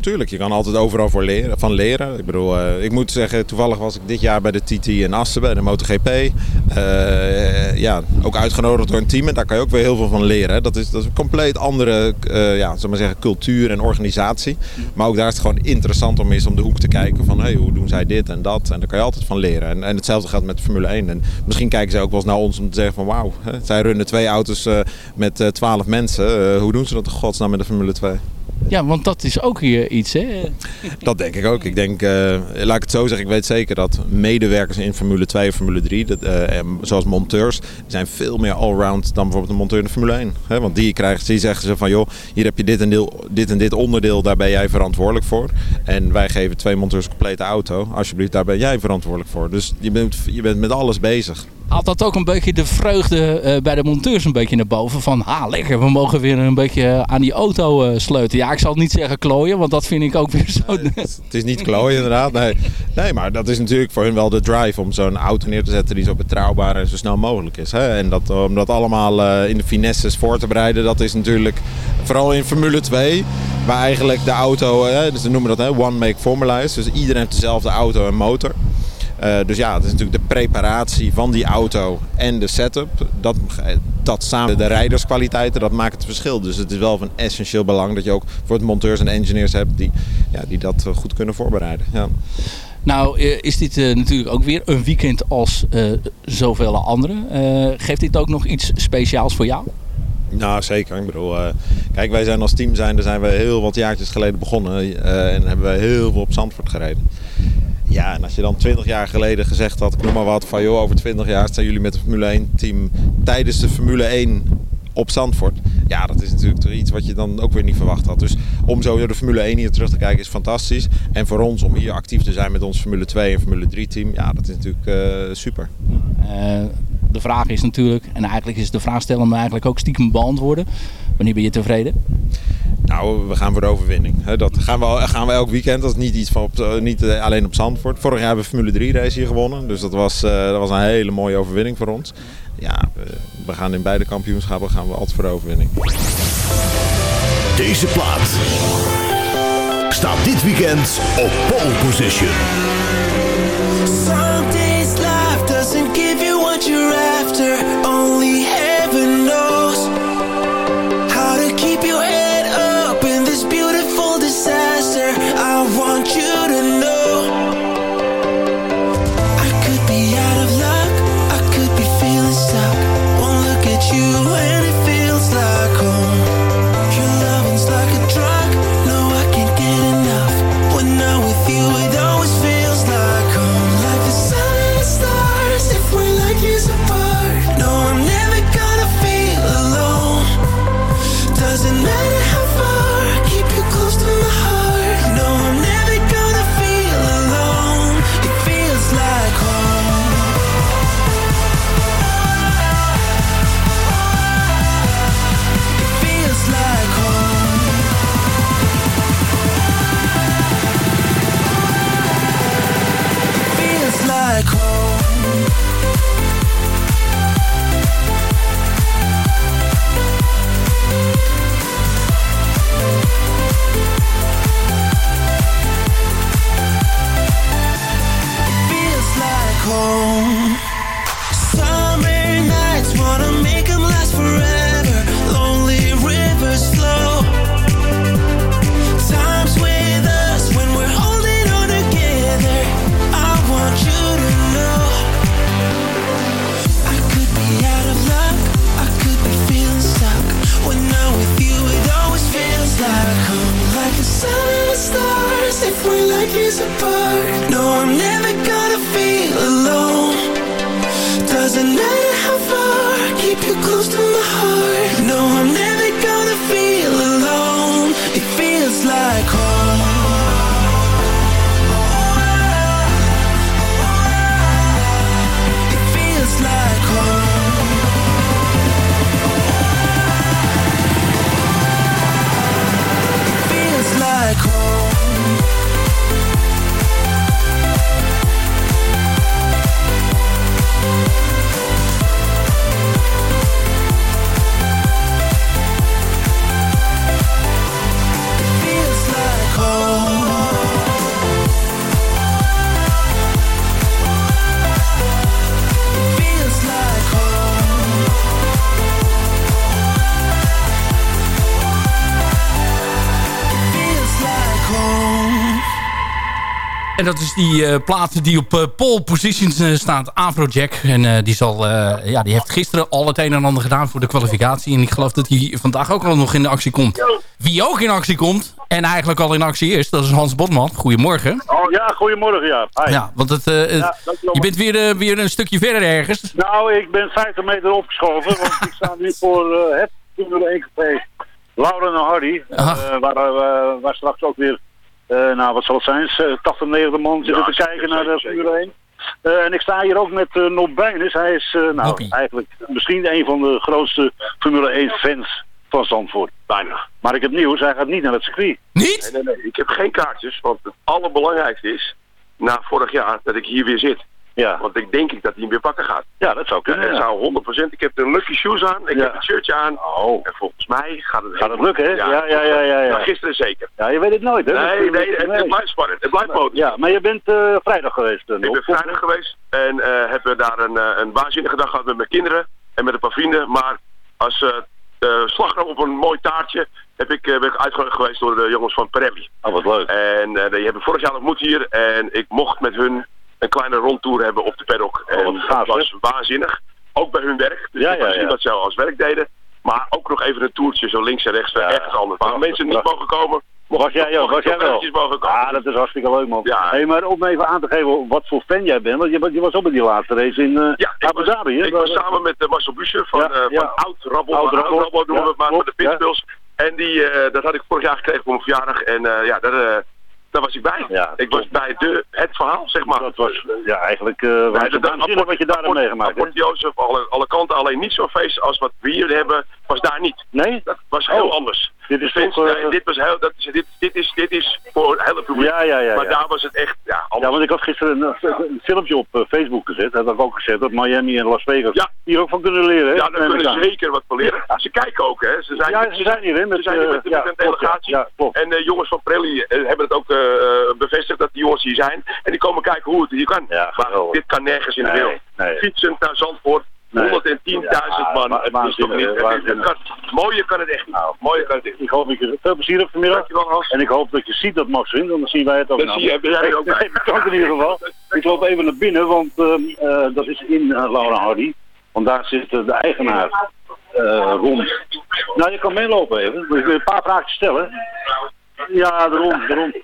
S11: Tuurlijk, je kan altijd overal voor leren, van leren. Ik bedoel, eh, ik moet zeggen, toevallig was ik dit jaar bij de TT in Assen, bij de MotoGP. Eh, ja, ook uitgenodigd door een team en daar kan je ook weer heel veel van leren. Dat is, dat is een compleet andere eh, ja, maar zeggen, cultuur en organisatie. Maar ook daar is het gewoon interessant om eens om de hoek te kijken van hey, hoe doen zij dit en dat. En daar kan je altijd van leren. En, en hetzelfde gaat met Formule 1. En misschien kijken ze ook wel eens naar ons om te zeggen van wauw, zij runnen twee auto's met twaalf mensen. Hoe doen ze dat in godsnaam met de Formule 2?
S2: Ja, want dat is ook hier iets hè.
S11: Dat denk ik ook. Ik denk, eh, laat ik het zo zeggen, ik weet zeker dat medewerkers in Formule 2 of Formule 3, dat, en zoals monteurs, zijn veel meer allround dan bijvoorbeeld een monteur in de Formule 1. Hè? Want die, krijgen, die zeggen ze van, joh, hier heb je dit en, deel, dit en dit onderdeel, daar ben jij verantwoordelijk voor. En wij geven twee monteurs een complete auto. Alsjeblieft, daar ben jij verantwoordelijk voor. Dus je bent, je bent met alles bezig.
S2: Haalt dat ook een beetje de vreugde eh, bij de monteurs een beetje naar boven? Van, ha, lekker, we mogen weer een beetje aan die auto eh, sleutelen. Ja, ik zal niet zeggen klooien, want dat vind ik ook weer zo...
S11: Het is niet klooien inderdaad. Nee. nee, maar dat is natuurlijk voor hun wel de drive om zo'n auto neer te zetten die zo betrouwbaar en zo snel mogelijk is. Hè? En dat, om dat allemaal eh, in de finesses voor te bereiden, dat is natuurlijk vooral in Formule 2, waar eigenlijk de auto, eh, dus ze noemen dat hè, one make formula is. Dus iedereen heeft dezelfde auto en motor. Eh, dus ja, het is natuurlijk de preparatie van die auto en de setup. Dat, dat samen de rijderskwaliteiten, dat maakt het verschil. Dus het is wel van essentieel belang dat je ook voor het monteurs en engineers hebt die, ja, die dat eh, goed kunnen voorbereiden. Ja.
S2: Nou eh, is dit natuurlijk ook weer een weekend als eh, zoveel andere. Geeft dit ook nog iets speciaals voor jou?
S11: Nou, zeker. Ik bedoel, eh, kijk, wij zijn als team zijn, zijn we heel wat jaartjes geleden begonnen. eh, en hebben we heel veel op Zandvoort gereden. Ja, en als je dan 20 jaar geleden gezegd had, noem maar wat, van joh, over 20 jaar staan jullie met het Formule 1 team tijdens de Formule 1 op Zandvoort. Ja, dat is natuurlijk iets wat je dan ook weer niet verwacht had. Dus om zo de Formule 1 hier terug te kijken is fantastisch. En voor ons om hier actief te zijn met ons Formule 2 en Formule 3 team, ja, dat is natuurlijk eh, super.
S2: De vraag is natuurlijk, en eigenlijk is de vraag stellen me eigenlijk ook stiekem beantwoorden. Wanneer ben je tevreden?
S11: Nou, we gaan voor de overwinning. Hè, Dat gaan we, gaan we elk weekend. Dat is niet, iets van op, eh, niet eh, alleen op Zandvoort. Vorig jaar hebben we Formule 3 race hier gewonnen. Dus dat was, eh, dat was een hele mooie overwinning voor ons. Ja, we, we gaan in beide kampioenschappen gaan we altijd voor de overwinning.
S12: Deze plaat staat dit weekend op pole position.
S3: Only
S2: dat is die eh plaat die op eh, pole positions eh, staat, Afrojack. En die, zal, ja, die heeft gisteren al het een en ander gedaan voor de kwalificatie. En ik geloof dat hij vandaag ook al nog in de actie komt. Wie ook in actie komt, en eigenlijk al in actie is, dat is Hans Botman. Goedemorgen.
S9: Oh ja, goedemorgen ja. Hi.
S2: Ja, want het,
S9: Ja,
S2: je bent weer, weer een stukje verder ergens.
S9: Nou, ik ben 50 meter opgeschoven, want ik sta nu voor het Formule 1 café Lauren en Hardy. waar, waar straks ook weer, nou wat zal het zijn, eh, 80, 90 man zitten te kijken naar de Formule 1. Eh, en ik sta hier ook met uh, Nob. Hij is eh, nou, eigenlijk misschien een van de grootste Formule 1 fans van Zandvoort. Bijna. Maar ik heb nieuws, hij gaat niet naar het circuit.
S2: Niet?
S13: Nee, nee, nee. Ik heb geen kaartjes, want het allerbelangrijkste is, na vorig jaar, dat ik hier weer zit.
S9: Ja.
S13: Want ik denk ik dat hij hem weer pakken gaat.
S9: Ja, dat zou kunnen. Ja.
S13: zou 100%. Ik heb de lucky shoes aan. Ik
S9: Ja.
S13: heb het shirtje aan.
S9: Oh.
S13: En volgens mij gaat het...
S9: Gaat het lukken, hè? Ja, ja, ja, ja. ja.
S13: Nou, gisteren zeker.
S9: Ja, je weet het nooit, hè?
S13: Nee, nee, het, het blijft spannend. Het blijft motor.
S9: Ja, maar je bent eh, vrijdag geweest. eh,
S13: Ik ben vrijdag geweest en eh hebben daar een, een waanzinnige dag gehad met mijn kinderen en met een paar vrienden. Maar als slagroom op een mooi taartje heb ik, ben ik uitgenodigd geweest door de jongens van Pirelli.
S9: Oh, wat leuk.
S13: En die hebben vorig jaar ontmoet hier en ik mocht met hun een kleine rondtour hebben op de paddock.
S9: Oh,
S13: en
S9: gaaf,
S13: dat was waanzinnig. Ook bij hun werk. Dus
S9: Ja,
S13: ik
S9: ja,
S13: zien
S9: ja.
S13: wat ze als werk deden. Maar ook nog even een toertje zo links en rechts. Ergens anders. Waar mensen niet mogen komen.
S9: Was jij, ja,
S13: mocht
S9: was jij wel?
S13: eventjes mogen komen.
S9: Ja, dat is hartstikke leuk, man.
S13: Ja.
S9: Hey, maar om even aan te geven wat voor fan jij bent. Want je, was- je was ook bij die laatste race in eh
S13: Ja, ik
S9: Abu
S13: was,
S9: Dhabi, hè?
S13: ik was samen met eh, Marcel Buscher van,
S9: Ja, ja.
S13: van Oud Rabbel,
S9: Oud Rabbel,
S13: noemen we het maar, met de Pitbulls. En die, dat had ik vorig jaar gekregen voor mijn verjaardag. En ja, daar, daar was ik bij.
S9: Ja,
S13: ik was bij de, het verhaal, zeg maar.
S9: Dat was ja, eigenlijk eh
S13: Nee, dat-
S9: wat je daar hebt meegemaakt.
S13: Apport Jozef, alle, alle kanten, alleen niet zo'n feest als wat we hier hebben, was daar niet.
S9: Nee?
S13: Dat was heel
S9: Oh.
S13: anders.
S9: Dit is toch, eh,
S13: nee, dit was heel, dat is, dit, dit, is, dit is voor het hele publiek.
S9: Ja, ja, ja.
S13: maar daar was het echt, ja, anders.
S9: Ja, want ik had gisteren een, een filmpje op eh, Facebook gezet. Dat had ik ook gezet dat Miami en Las Vegas
S13: Ja.
S9: hier ook van kunnen leren. Hè?
S13: Ja, daar kunnen ze zeker wat van leren. Ze kijken ook, hè. Ze zijn,
S9: Ja, ze zijn hier, hè, met,
S13: ze zijn hier
S9: eh,
S13: met, een delegatie. En de jongens van Pirelli eh, hebben het ook eh, bevestigd dat die jongens hier zijn. En die komen kijken hoe het hier kan.
S9: Ja,
S13: maar dit kan nergens in de wereld.
S9: nee.
S13: Fietsend naar Zandvoort.
S9: Nee.
S13: 110.000
S9: Ja,
S13: man. het is toch niet...
S9: hè,
S13: het is-
S9: waanzinnig.
S13: het kan- mooier kan het echt niet.
S9: Nou,
S13: mooier kan het echt niet.
S9: Ik hoop dat je veel plezier hebt vanmiddag.
S13: Dankjewel, Hans.
S9: En ik hoop dat je ziet dat Max wint, dan zien wij het ook.
S13: Dat
S9: nou.
S13: zie jij ook bij.
S9: Ik in ieder geval. Ik loop even naar binnen, want ehm, eh, dat is in eh, Laura Hardy. Want daar zit eh, de eigenaar rond. Nou, je kan meelopen even. Moet je een paar vragen stellen. Ja, daarom, daarom.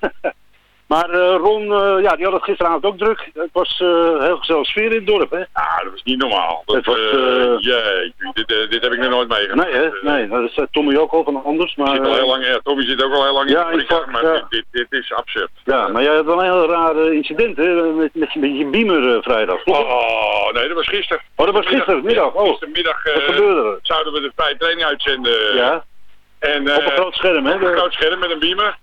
S9: Maar eh, Ron, eh, ja, die had het gisteravond ook druk. Het was eh, heel gezellig sfeer in het dorp, hè?
S14: Ja, dat was niet normaal. Dat,
S9: was,
S14: jee, dit, dit heb ik nog nooit meegemaakt.
S9: Nee, hè? Nee, dat is Tommy ook al van anders. Maar,
S14: Zit al heel lang, ja, Tommy zit ook al heel lang
S9: Ja,
S14: in de
S9: vak,
S14: maar
S9: ja.
S14: dit, dit, dit is absurd.
S9: Ja, maar jij had wel een heel raar incident, hè? Met, met, je- met je beamer vrijdag.
S14: Oh, nee, dat was gisteren.
S9: Oh, dat was gistermiddag. Oh,
S14: Gistermiddag
S9: wat
S14: eh,
S9: gebeurde er?
S14: zouden we de vrije training uitzenden.
S9: Ja,
S14: En,
S9: op een groot scherm, hè?
S14: op een groot scherm met een beamer.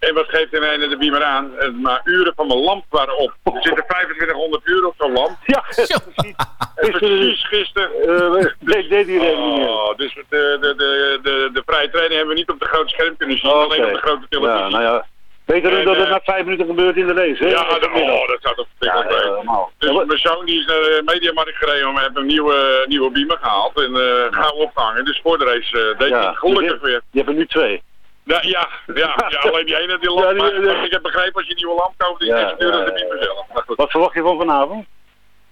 S14: En wat geeft de ene de beamer aan? Eh, Maar uren van mijn lamp waren op. Er zitten 2500 uur op zo'n lamp.
S9: Ja, precies.
S14: Precies gisteren.
S9: Eh, deed, deed die reden niet.
S14: Oh, dus de, de, de, de, de vrije training hebben we niet op de grote scherm kunnen zien,
S9: Oké.
S14: alleen op de grote televisie.
S9: Ja, nou ja. Beter
S14: En,
S9: dat het
S14: eh,
S9: na vijf minuten gebeurt in de race, hè?
S14: Ja, dat, oh, dat zou toch
S9: Ja,
S14: verschrikkelijk
S9: ja,
S14: zijn. Dus mijn zoon die is naar de Mediamarkt gereden, maar hebben een nieuwe, nieuwe beamer gehaald en eh gauw opgehangen. Dus voor de race eh, deed
S9: Ja,
S14: hij gelukkig
S9: dus je-
S14: weer.
S9: Je hebt er nu twee.
S14: Ja, ja, ja, ja, alleen die ene die lamp.
S9: Ja, die-
S14: maar,
S9: die-
S14: maar ik heb begrepen als je een nieuwe lamp koopt,
S9: Ja,
S14: is duurder
S9: ja,
S14: dan de beamer zelf. Maar goed,
S9: Wat verwacht je van vanavond?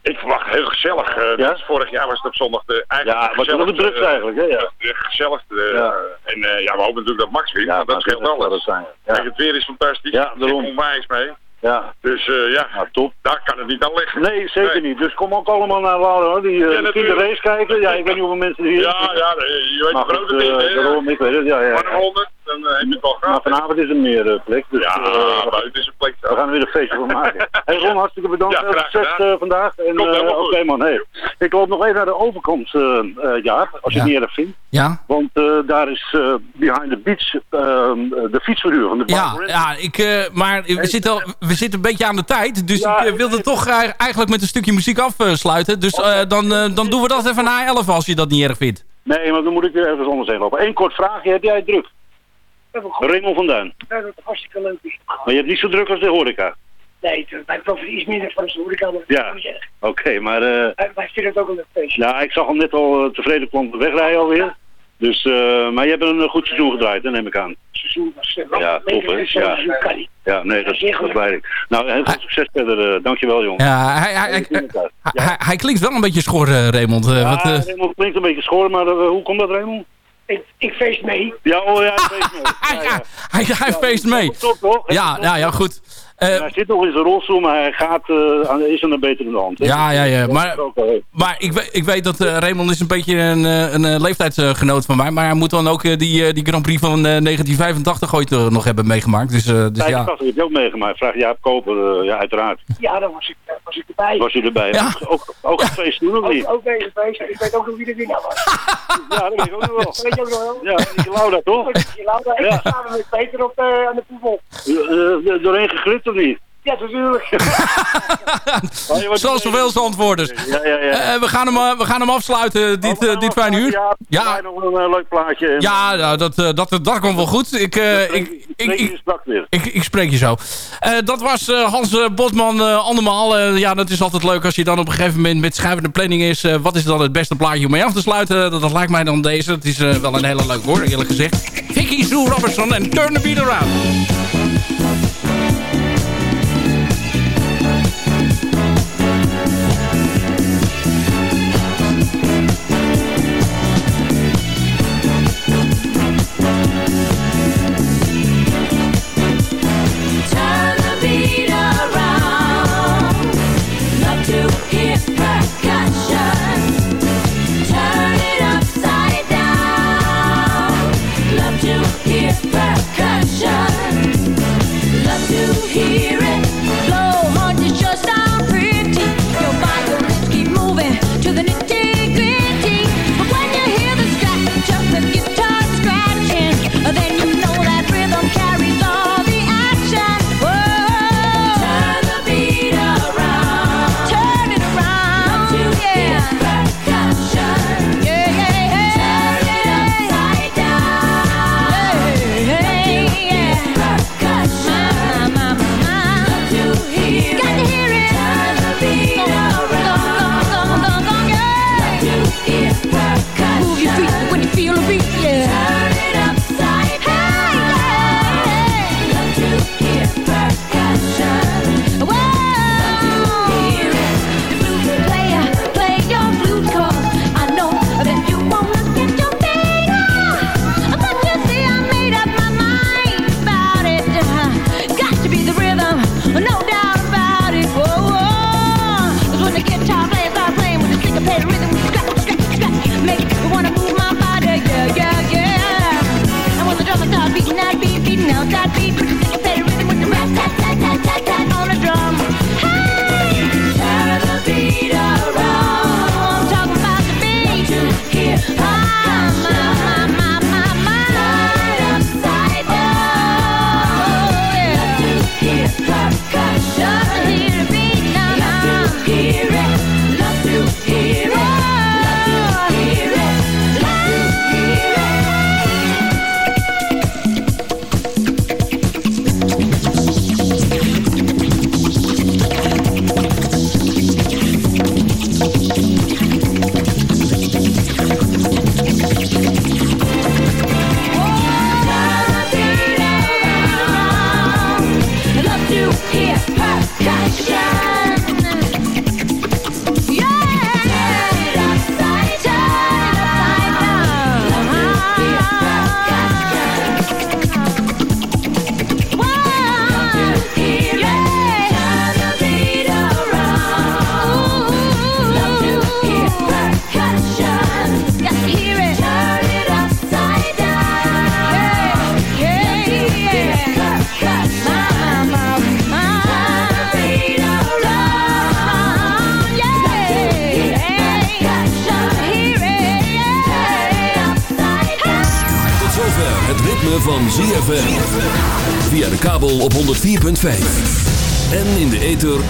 S14: ik verwacht heel gezellig. eh,
S9: Ja?
S14: dus vorig jaar was het op zondag de eigenlijk
S9: Ja,
S14: de
S9: het
S14: gezelligste,
S9: drukste eigenlijk, hè? Ja.
S14: De gezelligste.
S9: Ja.
S14: En eh, ja, we hopen natuurlijk dat Max wint,
S9: Ja,
S14: want dat
S9: maar
S14: scheelt alles.
S9: het zijn.
S14: Kijk,
S9: Ja,
S14: het weer is fantastisch.
S9: Ja, daarom.
S14: Ik onwijs mee.
S9: ja.
S14: Dus eh, ja,
S9: Nou, top.
S14: daar kan het niet aan liggen.
S9: Nee, zeker
S14: Nee.
S9: niet. Dus kom ook allemaal naar hoor. Die
S14: Ja,
S9: uh,
S14: natuurlijk.
S9: kinderrace kijken. Ja, ik weet niet hoeveel mensen er hier
S14: Ja, ja, je weet
S9: Maar
S14: hoe groot
S9: goed,
S14: het is,
S9: eh,
S14: hè?
S9: daarom, ik weet het, ja,
S14: de
S9: ja.
S14: 100, dan eh, heb je het wel
S9: Maar
S14: gehad.
S9: vanavond is er meer eh, plek, dus
S14: Ja,
S9: eh,
S14: buiten is een plek.
S9: we gaan er weer een feestje van maken. Hey Ron, hartstikke bedankt.
S14: Ja,
S9: Heel
S14: graag
S9: succes vandaag. En,
S14: Komt helemaal
S9: Oké
S14: goed.
S9: man, hey. Ik loop nog even naar de overkant, eh eh, Jaap, als je het niet erg vindt.
S2: Ja?
S9: Want eh, daar is eh, behind the beach ehm, de fietsverhuur van de
S2: Ja, ja ik, eh, maar we zitten, al, we zitten een beetje aan de tijd. Dus
S9: Ja,
S2: ik wilde toch eigenlijk met een stukje muziek afsluiten. Dus eh, dan, dan doen we dat even na 11 als je dat niet erg vindt.
S9: Nee, maar dan moet ik weer even anders heen lopen. Eén kort vraagje, heb jij Raymond van Duin.
S10: Ja, dat het hartstikke leuk is.
S9: Maar je hebt niet zo druk als de horeca.
S10: Nee, het- wij profiteren iets minder van de horeca, maar dat
S9: Ja.
S10: is.
S9: Oké, maar eh,
S10: Wij, wij vinden het ook een leuk feestje.
S9: nou, ik zag al net al eh, tevreden klanten wegrijden alweer. Dus, eh, maar je hebt een goed seizoen gedraaid, hè, neem ik aan.
S10: Het seizoen was uh,
S9: Ja, top, hè? Ja.
S10: seizoen kan niet.
S9: Ja, nee, dat, dat is ik. Nou, heel veel succes verder. dankjewel, jongen.
S2: Ja, hij, hij, hij, hij, hij- hij klinkt wel een beetje schor, Raymond.
S9: Ja,
S2: wat, eh,
S9: Raymond klinkt een beetje schoor, maar hoe komt dat, Raymond?
S10: Ik, ik feest mee.
S9: Ja, oh ja, ik weet het. Ja, ja.
S2: hij, hij feest mee.
S9: Top, toch?
S2: Ja, ja, ja, goed. Eh,
S9: hij zit nog in zijn rolstoel, maar hij gaat, eh, is aan een betere hand. hè?
S2: Ja, ja, ja,
S9: Dat
S2: maar-
S9: ook
S2: Maar ik, weet- ik weet dat eh, Raymond is een beetje een, eh, een leeftijdsgenoot van mij. Maar hij moet dan ook die, die Grand Prix van eh, 1985 ooit nog hebben meegemaakt. Dus, eh, dus ja.
S9: 85 heb je ook meegemaakt. Vraag Jaap Koper, eh, ja, uiteraard.
S10: Ja, daar was ik, daar was ik erbij.
S9: Was u erbij?
S2: Ja.
S9: Ook, ook een feest doen, of niet?
S10: Ook, ook feest. Ik weet ook nog wie de winnaar was.
S9: Ja, dat weet ik ook nog wel.
S10: Dat weet je ook nog wel.
S9: Ja, die Laura, toch?
S10: Je
S9: Ja.
S10: samen met Peter op de, aan de voetbal.
S9: Eh, eh, doorheen gegript
S2: ja, natuurlijk.
S15: Zoals zoveel antwoorders.
S9: Ja, ja, ja.
S15: Eh, we, gaan hem, eh, we gaan hem afsluiten, dit, eh, dit fijne uur.
S9: Ja, nog een leuk plaatje.
S15: Ja, nou, dat, dat, dat komt wel goed. Ik, spreek, ik, ik, ik, spreek je zo. dat was Hans Botman andermaal. ja, dat is altijd leuk als je dan op een gegeven moment met schrijvende planning is. wat is dan het beste plaatje om mee af te sluiten? Dat, lijkt mij dan deze. Het is wel een hele leuk woord, eerlijk gezegd. Vicky Sue Robertson en Turn the Beat Around.